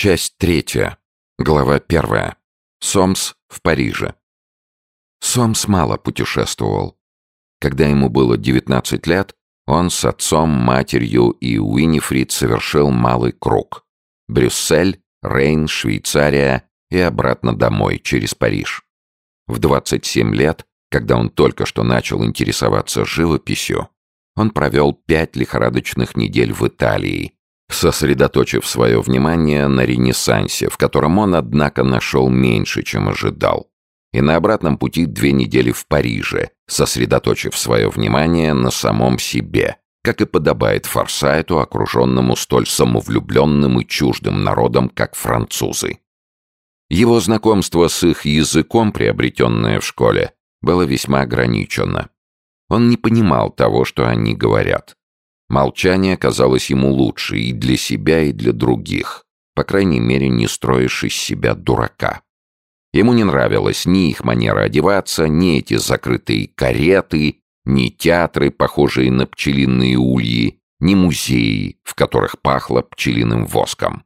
Часть третья. Глава первая. Сомс в Париже. Сомс мало путешествовал. Когда ему было 19 лет, он с отцом, матерью и Уинифрид совершил малый круг. Брюссель, Рейн, Швейцария и обратно домой через Париж. В 27 лет, когда он только что начал интересоваться живописью, он провел пять лихорадочных недель в Италии, сосредоточив свое внимание на Ренессансе, в котором он, однако, нашел меньше, чем ожидал. И на обратном пути две недели в Париже, сосредоточив свое внимание на самом себе, как и подобает Форсайту, окруженному столь самовлюбленным и чуждым народом, как французы. Его знакомство с их языком, приобретенное в школе, было весьма ограничено. Он не понимал того, что они говорят. Молчание казалось ему лучше и для себя, и для других. По крайней мере, не строишь из себя дурака. Ему не нравилась ни их манера одеваться, ни эти закрытые кареты, ни театры, похожие на пчелиные ульи, ни музеи, в которых пахло пчелиным воском.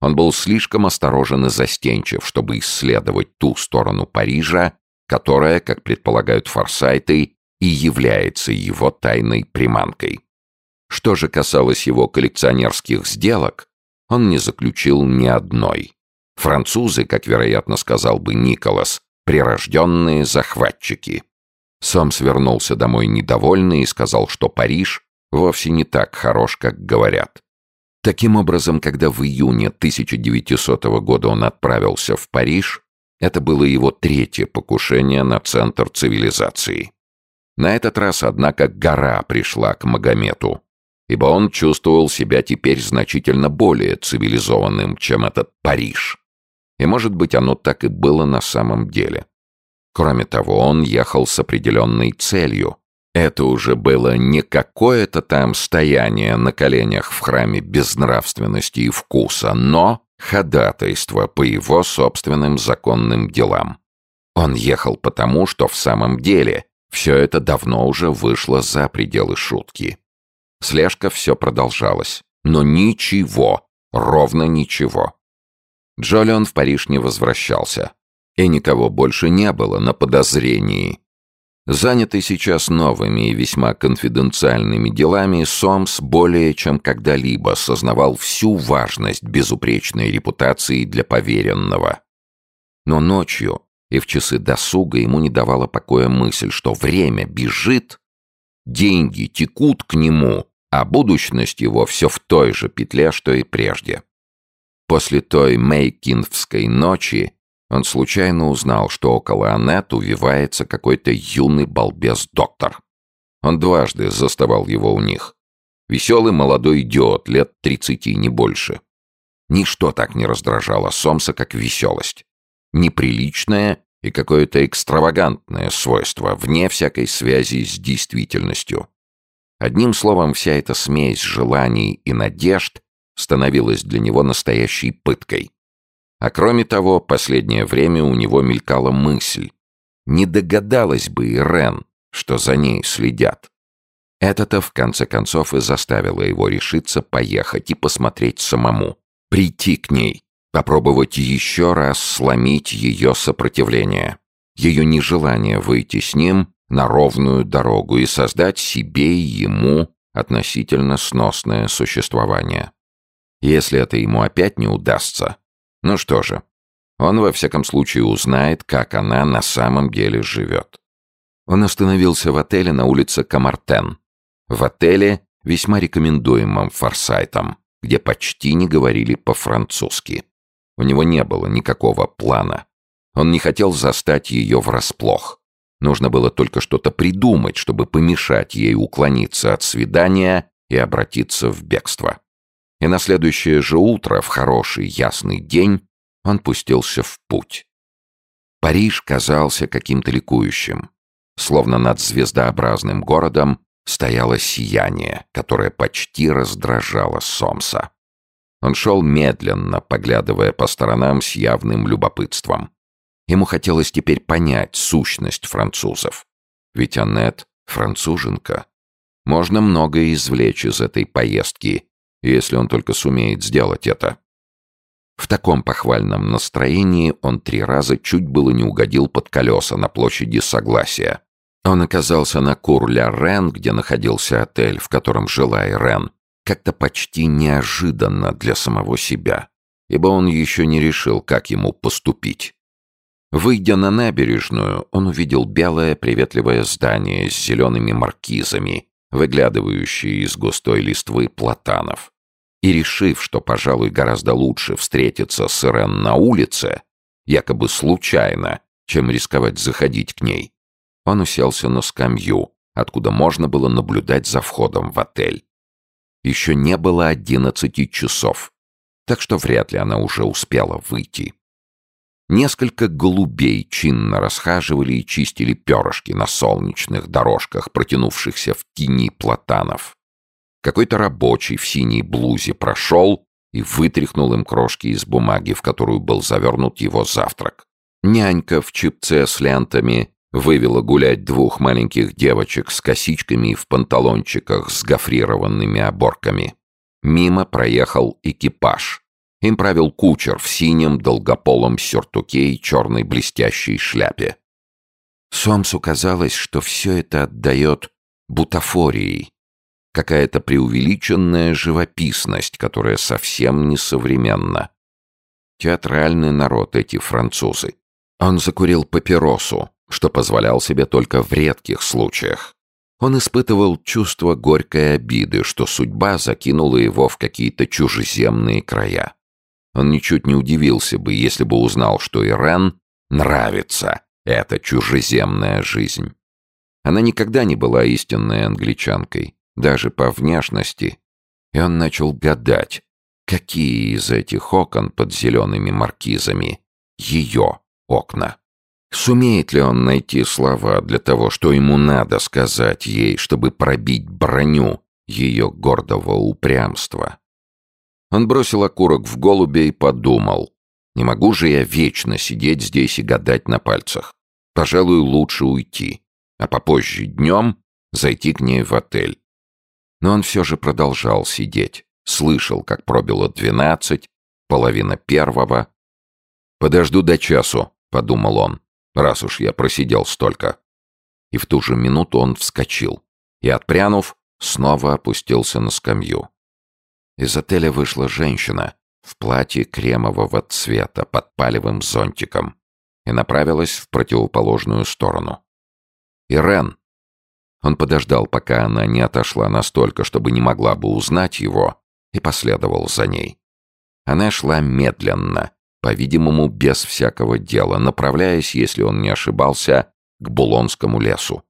Он был слишком осторожен и застенчив, чтобы исследовать ту сторону Парижа, которая, как предполагают форсайты, и является его тайной приманкой. Что же касалось его коллекционерских сделок, он не заключил ни одной. Французы, как вероятно сказал бы Николас, прирожденные захватчики. Сам свернулся домой недовольный и сказал, что Париж вовсе не так хорош, как говорят. Таким образом, когда в июне 1900 года он отправился в Париж, это было его третье покушение на центр цивилизации. На этот раз, однако, гора пришла к Магомету ибо он чувствовал себя теперь значительно более цивилизованным, чем этот Париж. И, может быть, оно так и было на самом деле. Кроме того, он ехал с определенной целью. Это уже было не какое-то там стояние на коленях в храме безнравственности и вкуса, но ходатайство по его собственным законным делам. Он ехал потому, что в самом деле все это давно уже вышло за пределы шутки. Слежка все продолжалась. Но ничего, ровно ничего. Джолион в Париж не возвращался. И никого больше не было на подозрении. Занятый сейчас новыми и весьма конфиденциальными делами, Сомс более чем когда-либо сознавал всю важность безупречной репутации для поверенного. Но ночью и в часы досуга ему не давала покоя мысль, что время бежит, деньги текут к нему, а будущность его все в той же петле, что и прежде. После той Мейкинвской ночи он случайно узнал, что около Аннет увивается какой-то юный балбес-доктор. Он дважды заставал его у них. Веселый молодой идиот, лет тридцати, не больше. Ничто так не раздражало Сомса, как веселость. Неприличное и какое-то экстравагантное свойство, вне всякой связи с действительностью. Одним словом, вся эта смесь желаний и надежд становилась для него настоящей пыткой. А кроме того, последнее время у него мелькала мысль. Не догадалась бы Ирен, что за ней следят. Это-то, в конце концов, и заставило его решиться поехать и посмотреть самому. Прийти к ней, попробовать еще раз сломить ее сопротивление. Ее нежелание выйти с ним на ровную дорогу и создать себе и ему относительно сносное существование. Если это ему опять не удастся, ну что же, он во всяком случае узнает, как она на самом деле живет. Он остановился в отеле на улице Камартен. В отеле, весьма рекомендуемом Форсайтом, где почти не говорили по-французски. У него не было никакого плана. Он не хотел застать ее врасплох. Нужно было только что-то придумать, чтобы помешать ей уклониться от свидания и обратиться в бегство. И на следующее же утро, в хороший ясный день, он пустился в путь. Париж казался каким-то ликующим. Словно над звездообразным городом стояло сияние, которое почти раздражало Сомса. Он шел медленно, поглядывая по сторонам с явным любопытством. Ему хотелось теперь понять сущность французов. Ведь Аннет — француженка. Можно многое извлечь из этой поездки, если он только сумеет сделать это. В таком похвальном настроении он три раза чуть было не угодил под колеса на площади Согласия. Он оказался на Кур-ля-Рен, где находился отель, в котором жила Ирен, как-то почти неожиданно для самого себя, ибо он еще не решил, как ему поступить. Выйдя на набережную, он увидел белое приветливое здание с зелеными маркизами, выглядывающие из густой листвы платанов. И решив, что, пожалуй, гораздо лучше встретиться с Ирен на улице, якобы случайно, чем рисковать заходить к ней, он уселся на скамью, откуда можно было наблюдать за входом в отель. Еще не было одиннадцати часов, так что вряд ли она уже успела выйти. Несколько голубей чинно расхаживали и чистили перышки на солнечных дорожках, протянувшихся в тени платанов. Какой-то рабочий в синей блузе прошел и вытряхнул им крошки из бумаги, в которую был завернут его завтрак. Нянька в чипце с лентами вывела гулять двух маленьких девочек с косичками и в панталончиках с гофрированными оборками. Мимо проехал экипаж. Им правил кучер в синем долгополом сюртуке и черной блестящей шляпе. Сомсу казалось, что все это отдает бутафорией, какая-то преувеличенная живописность, которая совсем не современна. Театральный народ эти французы. Он закурил папиросу, что позволял себе только в редких случаях. Он испытывал чувство горькой обиды, что судьба закинула его в какие-то чужеземные края. Он ничуть не удивился бы, если бы узнал, что Ирен нравится эта чужеземная жизнь. Она никогда не была истинной англичанкой даже по внешности, и он начал гадать, какие из этих окон под зелеными маркизами ее окна. Сумеет ли он найти слова для того, что ему надо сказать ей, чтобы пробить броню ее гордого упрямства? Он бросил окурок в голубя и подумал, не могу же я вечно сидеть здесь и гадать на пальцах. Пожалуй, лучше уйти, а попозже днем зайти к ней в отель. Но он все же продолжал сидеть. Слышал, как пробило двенадцать, половина первого. «Подожду до часу», — подумал он, раз уж я просидел столько. И в ту же минуту он вскочил и, отпрянув, снова опустился на скамью. Из отеля вышла женщина в платье кремового цвета под палевым зонтиком и направилась в противоположную сторону. «Ирен!» Он подождал, пока она не отошла настолько, чтобы не могла бы узнать его, и последовал за ней. Она шла медленно, по-видимому, без всякого дела, направляясь, если он не ошибался, к Булонскому лесу.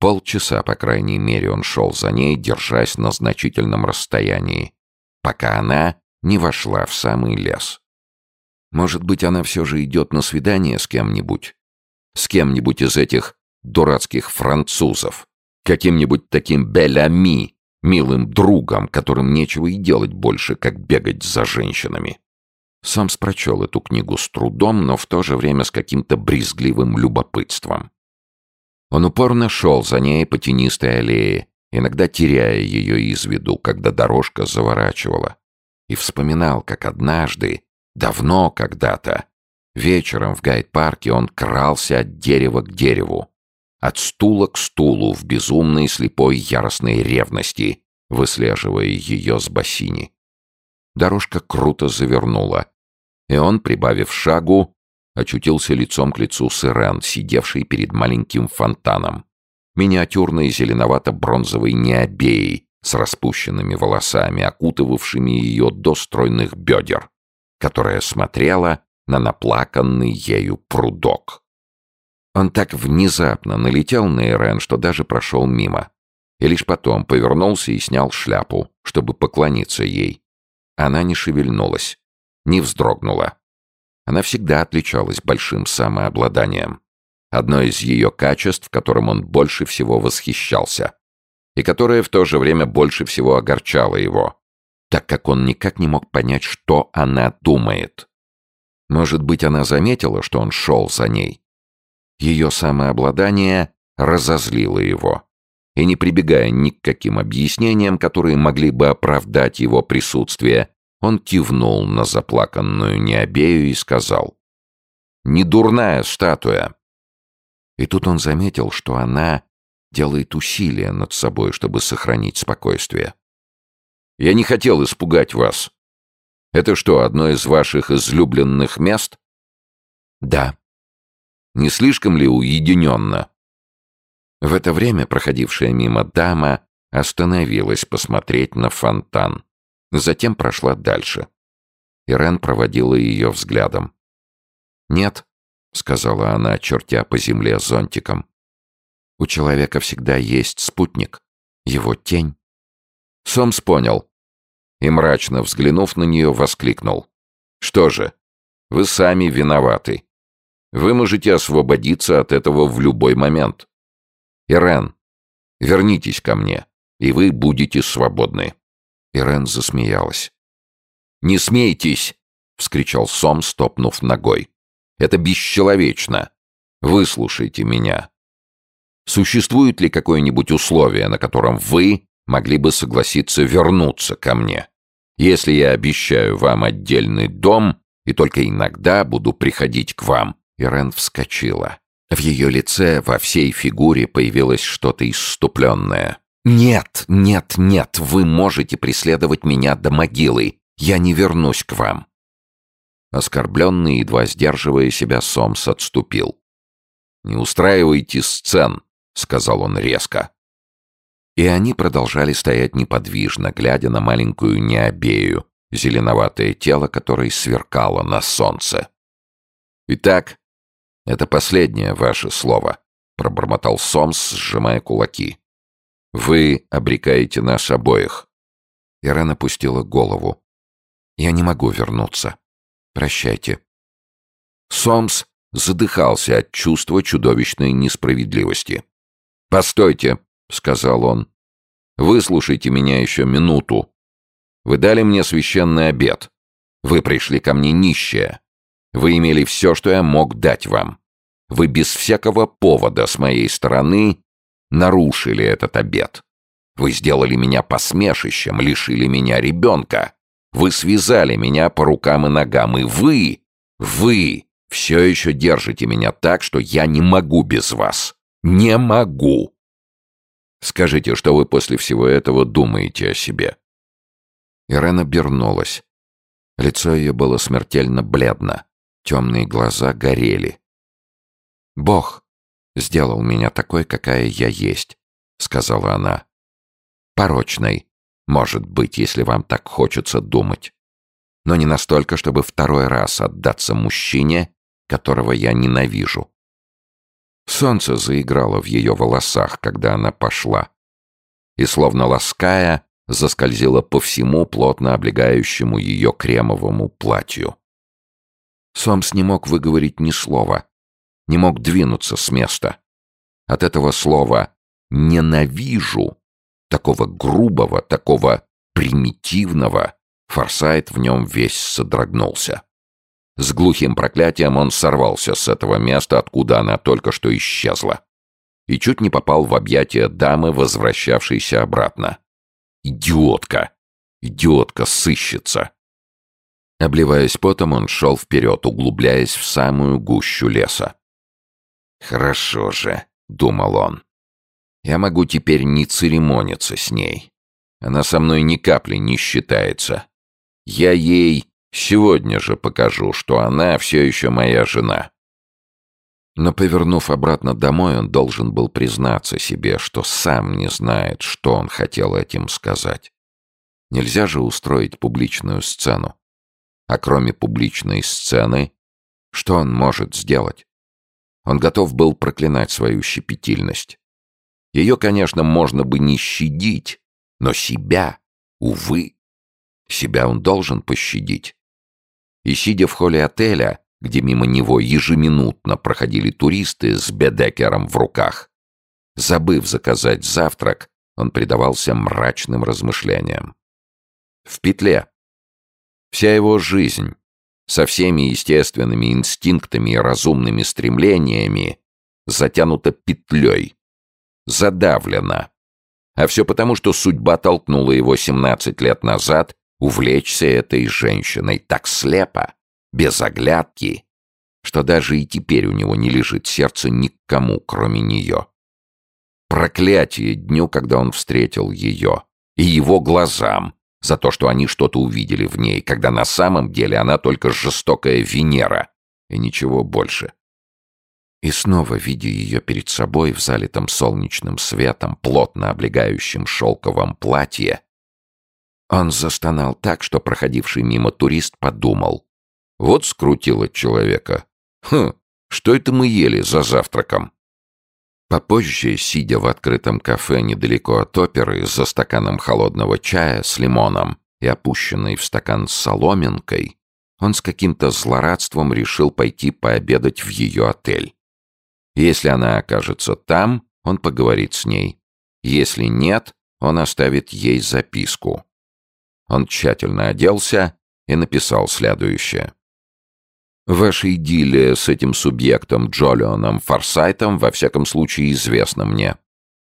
Полчаса, по крайней мере, он шел за ней, держась на значительном расстоянии, пока она не вошла в самый лес. Может быть, она все же идет на свидание с кем-нибудь? С кем-нибудь из этих дурацких французов, каким-нибудь таким Белями, милым другом, которым нечего и делать больше, как бегать за женщинами. Сам прочел эту книгу с трудом, но в то же время с каким-то брезгливым любопытством. Он упорно шел за ней по тенистой аллее, иногда теряя ее из виду, когда дорожка заворачивала, и вспоминал, как однажды, давно когда-то, вечером в гайд-парке он крался от дерева к дереву, от стула к стулу в безумной слепой яростной ревности, выслеживая ее с бассейни. Дорожка круто завернула, и он, прибавив шагу, очутился лицом к лицу с Ирен, сидевшей перед маленьким фонтаном, миниатюрной зеленовато-бронзовой необеей с распущенными волосами, окутывавшими ее до стройных бедер, которая смотрела на наплаканный ею прудок. Он так внезапно налетел на Ирен, что даже прошел мимо. И лишь потом повернулся и снял шляпу, чтобы поклониться ей. Она не шевельнулась, не вздрогнула. Она всегда отличалась большим самообладанием. Одно из ее качеств, которым он больше всего восхищался. И которое в то же время больше всего огорчало его, так как он никак не мог понять, что она думает. Может быть, она заметила, что он шел за ней, ее самообладание разозлило его. И не прибегая ни к каким объяснениям, которые могли бы оправдать его присутствие, Он кивнул на заплаканную Необею и сказал. «Не дурная статуя». И тут он заметил, что она делает усилия над собой, чтобы сохранить спокойствие. «Я не хотел испугать вас. Это что, одно из ваших излюбленных мест?» «Да». «Не слишком ли уединенно?» В это время проходившая мимо дама остановилась посмотреть на фонтан. Затем прошла дальше. Ирен проводила ее взглядом. «Нет», — сказала она, чертя по земле зонтиком. «У человека всегда есть спутник, его тень». Сомс понял и, мрачно взглянув на нее, воскликнул. «Что же, вы сами виноваты. Вы можете освободиться от этого в любой момент. Ирен, вернитесь ко мне, и вы будете свободны». Ирен засмеялась. «Не смейтесь!» — вскричал Сом, стопнув ногой. «Это бесчеловечно! Выслушайте меня. Существует ли какое-нибудь условие, на котором вы могли бы согласиться вернуться ко мне? Если я обещаю вам отдельный дом и только иногда буду приходить к вам...» Ирен вскочила. В ее лице, во всей фигуре появилось что-то исступленное. «Нет, нет, нет, вы можете преследовать меня до могилы. Я не вернусь к вам». Оскорбленный, едва сдерживая себя, Сомс отступил. «Не устраивайте сцен», — сказал он резко. И они продолжали стоять неподвижно, глядя на маленькую необею, зеленоватое тело которой сверкало на солнце. «Итак, это последнее ваше слово», — пробормотал Сомс, сжимая кулаки. Вы обрекаете нас обоих. Ирен опустила голову. Я не могу вернуться. Прощайте. Сомс задыхался от чувства чудовищной несправедливости. «Постойте», — сказал он. «Выслушайте меня еще минуту. Вы дали мне священный обед. Вы пришли ко мне нищие. Вы имели все, что я мог дать вам. Вы без всякого повода с моей стороны нарушили этот обет. Вы сделали меня посмешищем, лишили меня ребенка. Вы связали меня по рукам и ногам, и вы, вы все еще держите меня так, что я не могу без вас. Не могу. Скажите, что вы после всего этого думаете о себе?» Ирена обернулась. Лицо ее было смертельно бледно. Темные глаза горели. «Бог сделал меня такой, какая я есть», — сказала она. «Порочной, может быть, если вам так хочется думать. Но не настолько, чтобы второй раз отдаться мужчине, которого я ненавижу». Солнце заиграло в ее волосах, когда она пошла. И, словно лаская, заскользило по всему плотно облегающему ее кремовому платью. Сомс не мог выговорить ни слова, не мог двинуться с места. От этого слова «ненавижу», такого грубого, такого примитивного, Форсайт в нем весь содрогнулся. С глухим проклятием он сорвался с этого места, откуда она только что исчезла. И чуть не попал в объятия дамы, возвращавшейся обратно. «Идиотка! Идиотка сыщется!» Обливаясь потом, он шел вперед, углубляясь в самую гущу леса. «Хорошо же», — думал он. «Я могу теперь не церемониться с ней. Она со мной ни капли не считается. Я ей сегодня же покажу, что она все еще моя жена». Но, повернув обратно домой, он должен был признаться себе, что сам не знает, что он хотел этим сказать. Нельзя же устроить публичную сцену. А кроме публичной сцены, что он может сделать? Он готов был проклинать свою щепетильность. Ее, конечно, можно бы не щадить, но себя, увы, себя он должен пощадить. И сидя в холле отеля, где мимо него ежеминутно проходили туристы с бедекером в руках, забыв заказать завтрак, он предавался мрачным размышлениям. В петле. Вся его жизнь, со всеми естественными инстинктами и разумными стремлениями, затянута петлей, задавлена. А все потому, что судьба толкнула его 17 лет назад увлечься этой женщиной так слепо, без оглядки, что даже и теперь у него не лежит сердце никому, кроме нее. Проклятие дню, когда он встретил ее, и его глазам за то, что они что-то увидели в ней, когда на самом деле она только жестокая Венера и ничего больше. И снова, видя ее перед собой в залитом солнечным светом, плотно облегающем шелковом платье, он застонал так, что проходивший мимо турист подумал. Вот скрутило человека. Хм, что это мы ели за завтраком? Попозже, сидя в открытом кафе недалеко от оперы за стаканом холодного чая с лимоном и опущенной в стакан соломинкой, он с каким-то злорадством решил пойти пообедать в ее отель. Если она окажется там, он поговорит с ней. Если нет, он оставит ей записку. Он тщательно оделся и написал следующее. «Ваша идиллия с этим субъектом Джолионом Форсайтом во всяком случае известна мне.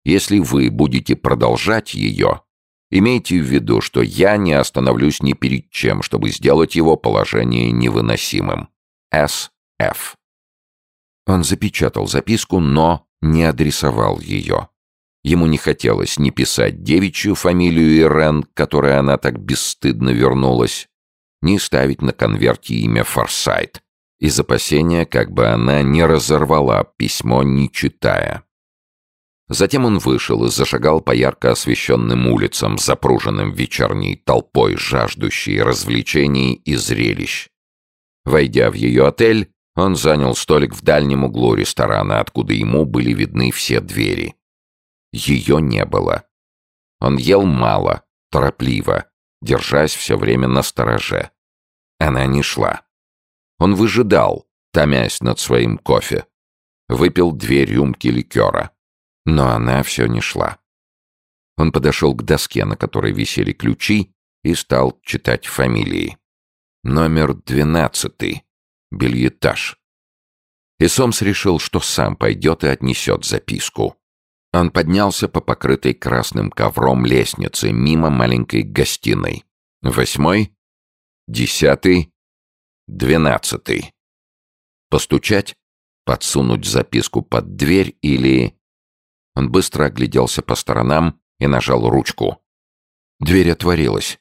Если вы будете продолжать ее, имейте в виду, что я не остановлюсь ни перед чем, чтобы сделать его положение невыносимым. С.Ф. Он запечатал записку, но не адресовал ее. Ему не хотелось ни писать девичью фамилию Ирен, к которой она так бесстыдно вернулась, ни ставить на конверте имя Форсайт, из опасения, как бы она не разорвала письмо, не читая. Затем он вышел и зашагал по ярко освещенным улицам, запруженным вечерней толпой, жаждущей развлечений и зрелищ. Войдя в ее отель, он занял столик в дальнем углу ресторана, откуда ему были видны все двери. Ее не было. Он ел мало, торопливо, держась все время на стороже. Она не шла. Он выжидал, томясь над своим кофе. Выпил две рюмки ликера. Но она все не шла. Он подошел к доске, на которой висели ключи, и стал читать фамилии. Номер двенадцатый бельетаж. И Сомс решил, что сам пойдет и отнесет записку. Он поднялся по покрытой красным ковром лестнице мимо маленькой гостиной. Восьмой, десятый, двенадцатый. Постучать, подсунуть записку под дверь или... Он быстро огляделся по сторонам и нажал ручку. Дверь отворилась.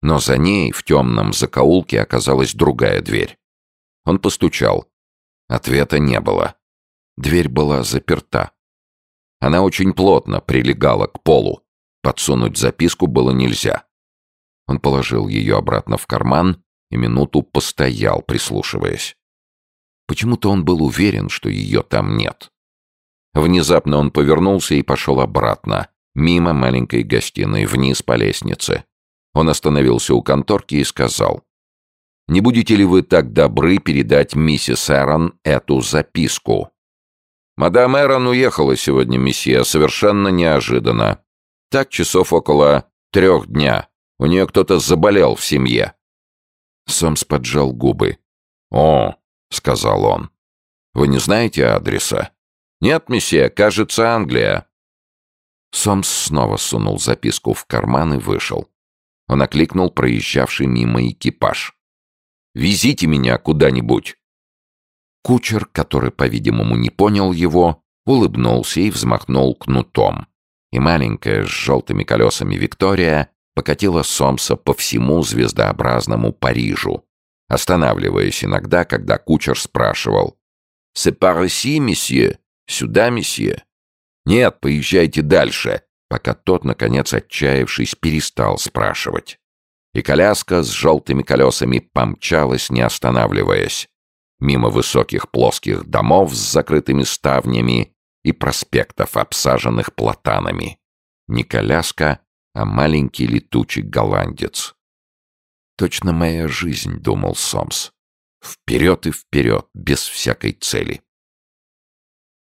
Но за ней в темном закоулке оказалась другая дверь. Он постучал. Ответа не было. Дверь была заперта. Она очень плотно прилегала к полу. Подсунуть записку было нельзя. Он положил ее обратно в карман и минуту постоял, прислушиваясь. Почему-то он был уверен, что ее там нет. Внезапно он повернулся и пошел обратно, мимо маленькой гостиной, вниз по лестнице. Он остановился у конторки и сказал. Не будете ли вы так добры передать миссис Эрон эту записку?» «Мадам Эрон уехала сегодня, месье, совершенно неожиданно. Так часов около трех дня. У нее кто-то заболел в семье». Сомс поджал губы. «О», — сказал он, — «вы не знаете адреса?» «Нет, месье, кажется, Англия». Сомс снова сунул записку в карман и вышел. Он окликнул проезжавший мимо экипаж. Везите меня куда-нибудь!» Кучер, который, по-видимому, не понял его, улыбнулся и взмахнул кнутом. И маленькая с желтыми колесами Виктория покатила Сомса по всему звездообразному Парижу, останавливаясь иногда, когда кучер спрашивал «C'est par ici, месье? Сюда, месье?» «Нет, поезжайте дальше», пока тот, наконец, отчаявшись, перестал спрашивать и коляска с желтыми колесами помчалась, не останавливаясь, мимо высоких плоских домов с закрытыми ставнями и проспектов, обсаженных платанами. Не коляска, а маленький летучий голландец. «Точно моя жизнь», — думал Сомс. «Вперед и вперед, без всякой цели».